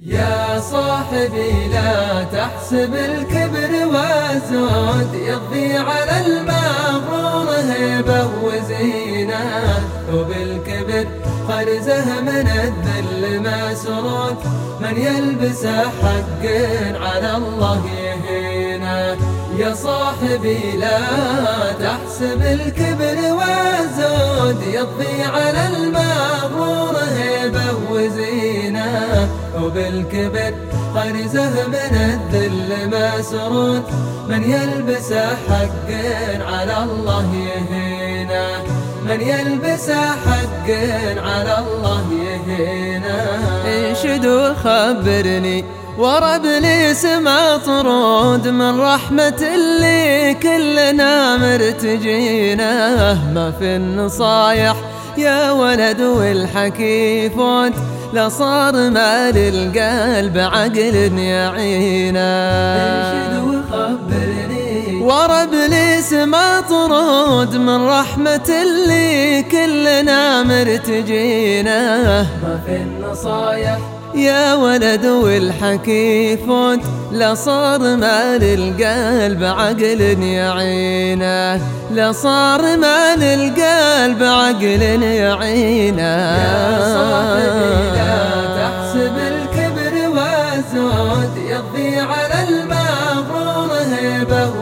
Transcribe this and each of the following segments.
يا صاحبي لا تحسب الكبر والزود يقضي على المغرور هيبة وزينة. وبالكبر خرزه من الذل مسرود من يلبسه حق على الله يهينه. يا صاحبي لا تحسب الكبر والزود يقضي على المغرور وبالكبر خرزه من الذل مسرود من يلبس حق على الله يهينه. من يلبس حق على الله يهينه. انشد وخبرني ورا ابليس ما طرود من رحمة اللي كلنا مرتجينه. ما في النصايح يا ولد والحكي فوت لصار مال القلب عقل يعينا انشد وخبرني ورا إبليس ما طرود من رحمة اللي كلنا مرتجينه. ما في النصايح يا ولد والحكي فوت لصار مال القلب عقل يعينه. لصار مال القلب عقل يعينه. يا لا تحسب الكبر والزود يقضي على المغرور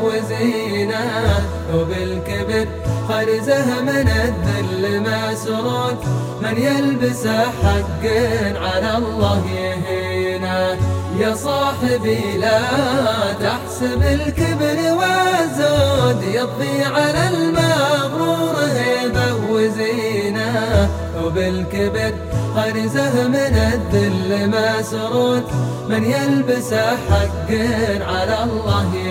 وزينة. وبالكبر خرزه من الذل مسرود من يلبس حق على الله يهينه يا صاحبي لا تحسب الكبر والزود يقضي على المغرور هيبة وزينة. وبالكبر خرزه من الذل مسرود من يلبس حق على الله يهينه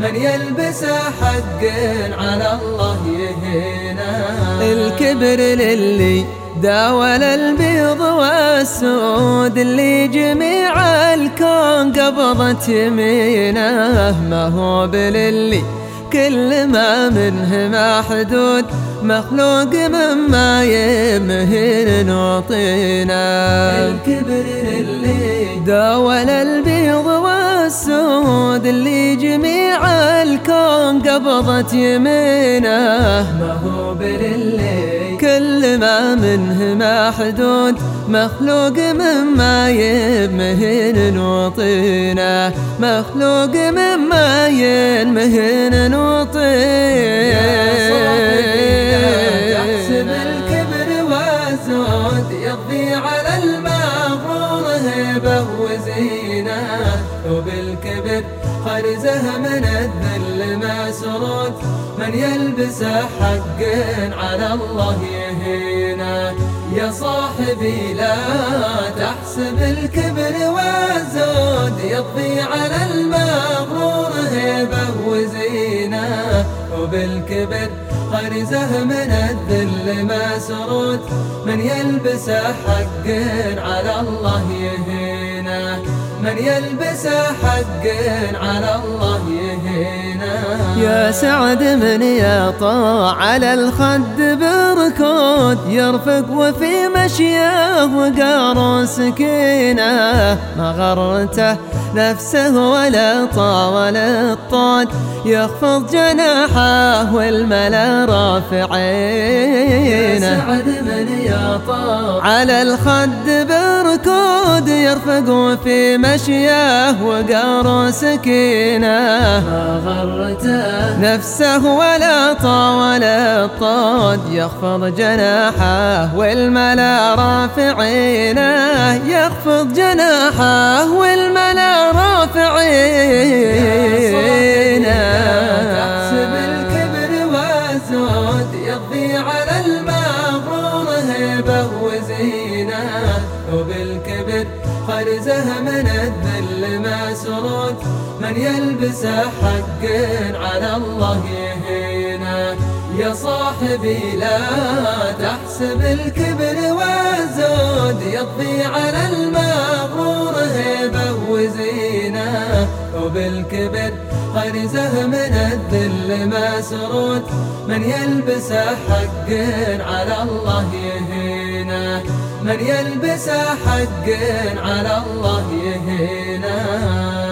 من يلبس حق على الله يهينه الكبر للي داول البيض والسود اللي جميع الكون قبضت يمينه ما هو بللي كل ما منه محدود مخلوق مما يمهن نعطينا. الكبر للي داول البيض والسود اللي جميع الكون قبضت يمينه. ما هو بللي كل ما منه محدود مخلوق مما يمهن نعطينا. مخلوق مما ينمهن نعطينا. وزينة وبالكبر خرزه من الذل مسرود من يلبس حق على الله يهينه يا صاحبي لا تحسب الكبر والزود يقضي على المغرور هيبة وزينة. وبالكبر خرزه من الذل مسرود من يلبس حق على الله يهينه من يلبس حق على الله يهينه يا سعد من يطاع على الخد بركود يرفق وفي مشيه وقار سكينة. ما غرته نفسه ولا طاول الطاد يخفض جناحه والملا رافعينه. سعد من يطاع على الخد بركود يرفق وفي مشيه وقار سكينة. ما غرته نفسه ولا طاول الطاد يخفض جناحه والملا رافعينه. يخفض جناحه والملا رافعينه. تحسب الكبر والزود يقضي على المغرور هيبة وزينة. وبالكبر خرزه من الذل مسرود من يلبس حق على الله يهينه يا صاحبي لا تحسب الكبر والزود. يقضي على المغرور هيبة وزينة. وبالكبر خرزه من الذل مسرود من يلبس حق على الله يهينه من يلبس حق على الله يهينه